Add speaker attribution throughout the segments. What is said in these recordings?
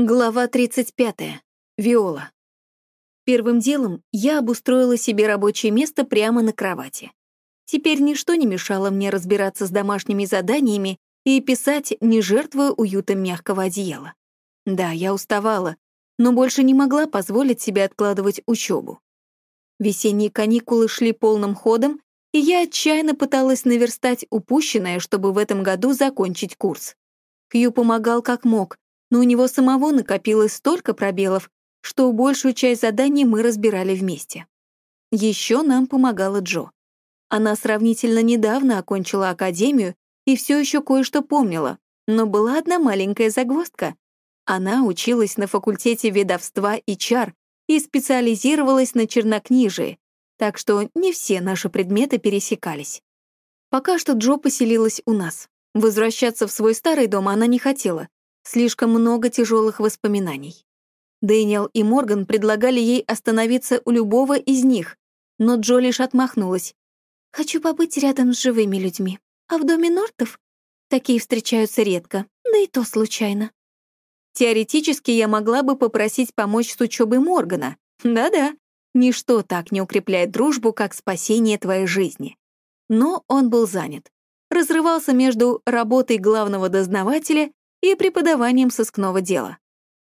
Speaker 1: Глава 35. Виола. Первым делом я обустроила себе рабочее место прямо на кровати. Теперь ничто не мешало мне разбираться с домашними заданиями и писать, не жертвуя уютом мягкого одеяла. Да, я уставала, но больше не могла позволить себе откладывать учебу. Весенние каникулы шли полным ходом, и я отчаянно пыталась наверстать упущенное, чтобы в этом году закончить курс. Хью помогал как мог, но у него самого накопилось столько пробелов, что большую часть заданий мы разбирали вместе. Еще нам помогала Джо. Она сравнительно недавно окончила академию и все еще кое-что помнила, но была одна маленькая загвоздка. Она училась на факультете ведовства и чар и специализировалась на чернокнижии, так что не все наши предметы пересекались. Пока что Джо поселилась у нас. Возвращаться в свой старый дом она не хотела, Слишком много тяжелых воспоминаний. Дэниел и Морган предлагали ей остановиться у любого из них, но Джо лишь отмахнулась. «Хочу побыть рядом с живыми людьми, а в доме Нортов такие встречаются редко, да и то случайно». Теоретически я могла бы попросить помочь с учебой Моргана. Да-да, ничто так не укрепляет дружбу, как спасение твоей жизни. Но он был занят. Разрывался между работой главного дознавателя и преподаванием сыскного дела.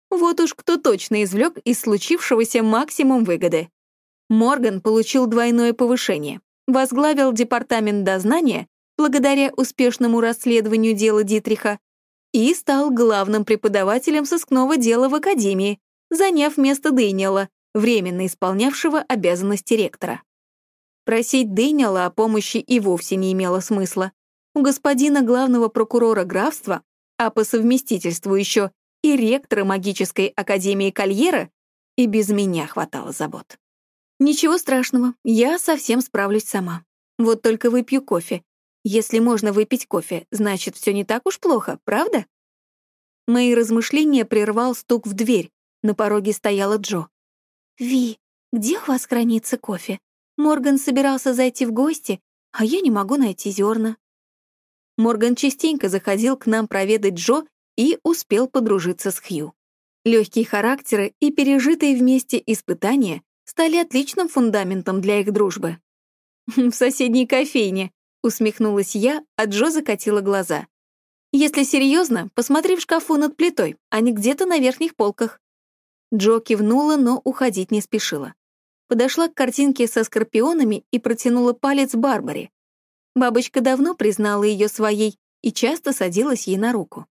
Speaker 1: Вот уж кто точно извлек из случившегося максимум выгоды. Морган получил двойное повышение, возглавил департамент дознания благодаря успешному расследованию дела Дитриха и стал главным преподавателем сыскного дела в Академии, заняв место Дэниела, временно исполнявшего обязанности ректора. Просить Дэниела о помощи и вовсе не имело смысла. У господина главного прокурора графства а по совместительству еще и ректора магической академии Кольера, и без меня хватало забот. Ничего страшного, я совсем справлюсь сама. Вот только выпью кофе. Если можно выпить кофе, значит, все не так уж плохо, правда? Мои размышления прервал стук в дверь. На пороге стояла Джо. «Ви, где у вас хранится кофе? Морган собирался зайти в гости, а я не могу найти зерна. Морган частенько заходил к нам проведать Джо и успел подружиться с Хью. Легкие характеры и пережитые вместе испытания стали отличным фундаментом для их дружбы. «В соседней кофейне», — усмехнулась я, а Джо закатила глаза. «Если серьезно, посмотри в шкафу над плитой, а не где-то на верхних полках». Джо кивнула, но уходить не спешила. Подошла к картинке со скорпионами и протянула палец Барбаре. Бабочка давно признала ее своей и часто садилась ей на руку.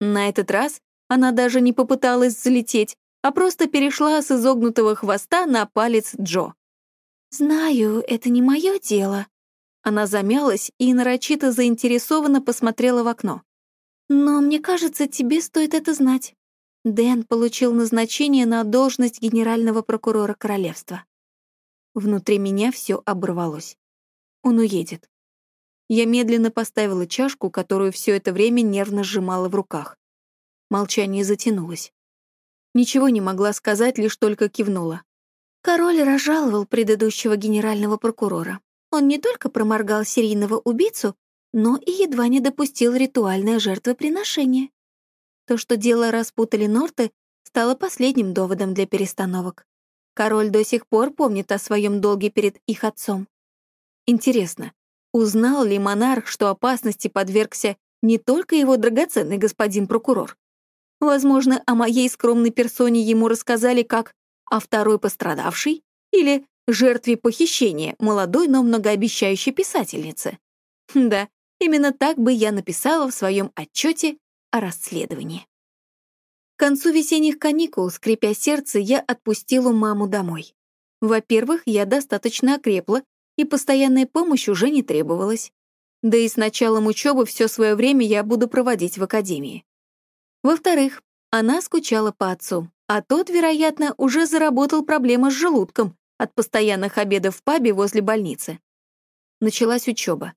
Speaker 1: На этот раз она даже не попыталась взлететь, а просто перешла с изогнутого хвоста на палец Джо. «Знаю, это не мое дело». Она замялась и нарочито заинтересованно посмотрела в окно. «Но мне кажется, тебе стоит это знать. Дэн получил назначение на должность генерального прокурора королевства». Внутри меня все оборвалось. Он уедет. Я медленно поставила чашку, которую все это время нервно сжимала в руках. Молчание затянулось. Ничего не могла сказать, лишь только кивнула. Король разжаловал предыдущего генерального прокурора. Он не только проморгал серийного убийцу, но и едва не допустил ритуальное жертвоприношение. То, что дело распутали Норты, стало последним доводом для перестановок. Король до сих пор помнит о своем долге перед их отцом. Интересно, Узнал ли монарх, что опасности подвергся не только его драгоценный господин прокурор? Возможно, о моей скромной персоне ему рассказали как о второй пострадавшей или жертве похищения молодой, но многообещающей писательницы. Да, именно так бы я написала в своем отчете о расследовании. К концу весенних каникул, скрипя сердце, я отпустила маму домой. Во-первых, я достаточно окрепла и постоянная помощь уже не требовалась. Да и с началом учебы все свое время я буду проводить в академии. Во-вторых, она скучала по отцу, а тот, вероятно, уже заработал проблемы с желудком от постоянных обедов в пабе возле больницы. Началась учеба.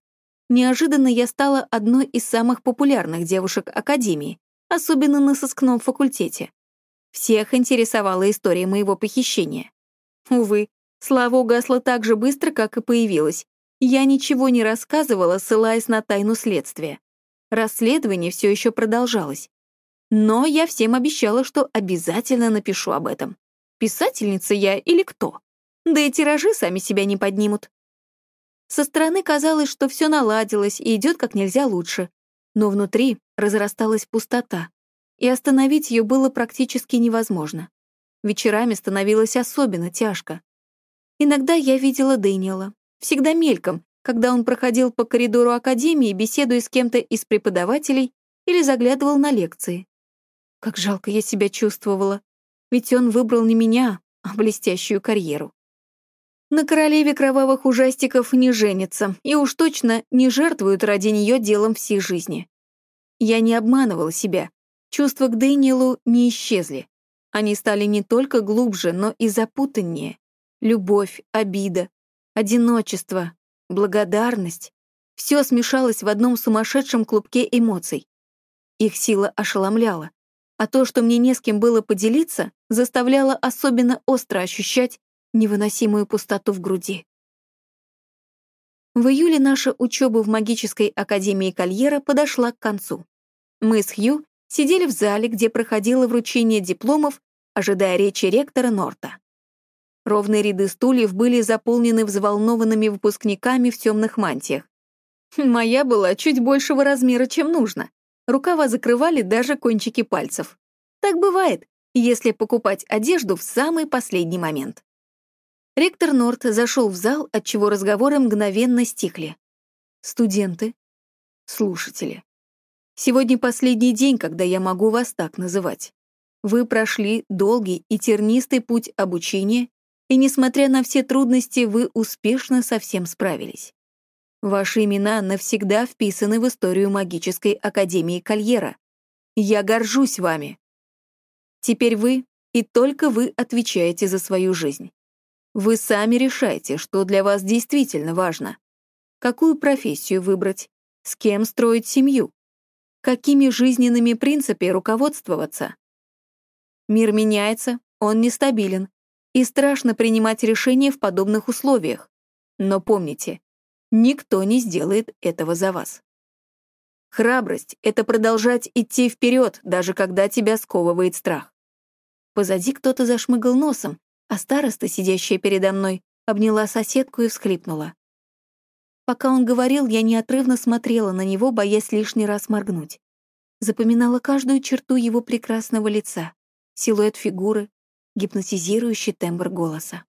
Speaker 1: Неожиданно я стала одной из самых популярных девушек Академии, особенно на сыскном факультете. Всех интересовала история моего похищения. Увы, Слава угасла так же быстро, как и появилась. Я ничего не рассказывала, ссылаясь на тайну следствия. Расследование все еще продолжалось. Но я всем обещала, что обязательно напишу об этом. Писательница я или кто? Да и тиражи сами себя не поднимут. Со стороны казалось, что все наладилось и идет как нельзя лучше. Но внутри разрасталась пустота, и остановить ее было практически невозможно. Вечерами становилось особенно тяжко. Иногда я видела Дэниела, всегда мельком, когда он проходил по коридору академии, беседуя с кем-то из преподавателей или заглядывал на лекции. Как жалко я себя чувствовала, ведь он выбрал не меня, а блестящую карьеру. На королеве кровавых ужастиков не женится и уж точно не жертвуют ради нее делом всей жизни. Я не обманывала себя. Чувства к Дэниелу не исчезли. Они стали не только глубже, но и запутаннее. Любовь, обида, одиночество, благодарность. Все смешалось в одном сумасшедшем клубке эмоций. Их сила ошеломляла, а то, что мне не с кем было поделиться, заставляло особенно остро ощущать невыносимую пустоту в груди. В июле наша учеба в магической академии Кольера подошла к концу. Мы с Хью сидели в зале, где проходило вручение дипломов, ожидая речи ректора Норта. Ровные ряды стульев были заполнены взволнованными выпускниками в темных мантиях. Моя была чуть большего размера, чем нужно. Рукава закрывали даже кончики пальцев. Так бывает, если покупать одежду в самый последний момент. Ректор Норт зашел в зал, отчего разговоры мгновенно стихли. Студенты, слушатели. Сегодня последний день, когда я могу вас так называть. Вы прошли долгий и тернистый путь обучения, и, несмотря на все трудности, вы успешно со всем справились. Ваши имена навсегда вписаны в историю магической академии Кольера. Я горжусь вами. Теперь вы и только вы отвечаете за свою жизнь. Вы сами решаете, что для вас действительно важно. Какую профессию выбрать, с кем строить семью, какими жизненными принципами руководствоваться. Мир меняется, он нестабилен, и страшно принимать решения в подобных условиях. Но помните, никто не сделает этого за вас. Храбрость — это продолжать идти вперед, даже когда тебя сковывает страх. Позади кто-то зашмыгал носом, а староста, сидящая передо мной, обняла соседку и всхлипнула. Пока он говорил, я неотрывно смотрела на него, боясь лишний раз моргнуть. Запоминала каждую черту его прекрасного лица, силуэт фигуры, гипнотизирующий тембр голоса.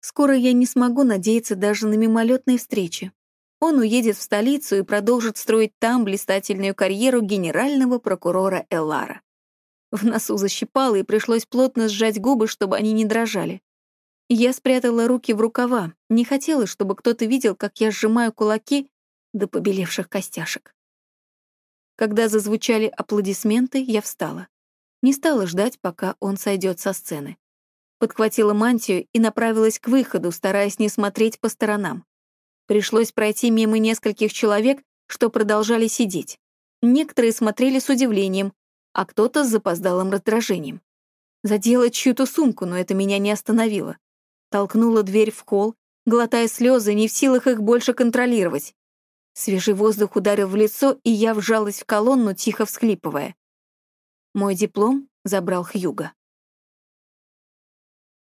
Speaker 1: Скоро я не смогу надеяться даже на мимолетные встречи. Он уедет в столицу и продолжит строить там блистательную карьеру генерального прокурора Эллара. В носу защипало, и пришлось плотно сжать губы, чтобы они не дрожали. Я спрятала руки в рукава, не хотела, чтобы кто-то видел, как я сжимаю кулаки до побелевших костяшек. Когда зазвучали аплодисменты, я встала. Не стала ждать, пока он сойдет со сцены. Подхватила мантию и направилась к выходу, стараясь не смотреть по сторонам. Пришлось пройти мимо нескольких человек, что продолжали сидеть. Некоторые смотрели с удивлением, а кто-то с запоздалым раздражением. Задела чью-то сумку, но это меня не остановило. Толкнула дверь в холл, глотая слезы, не в силах их больше контролировать. Свежий воздух ударил в лицо, и я вжалась в колонну, тихо всхлипывая. Мой диплом забрал Хьюга.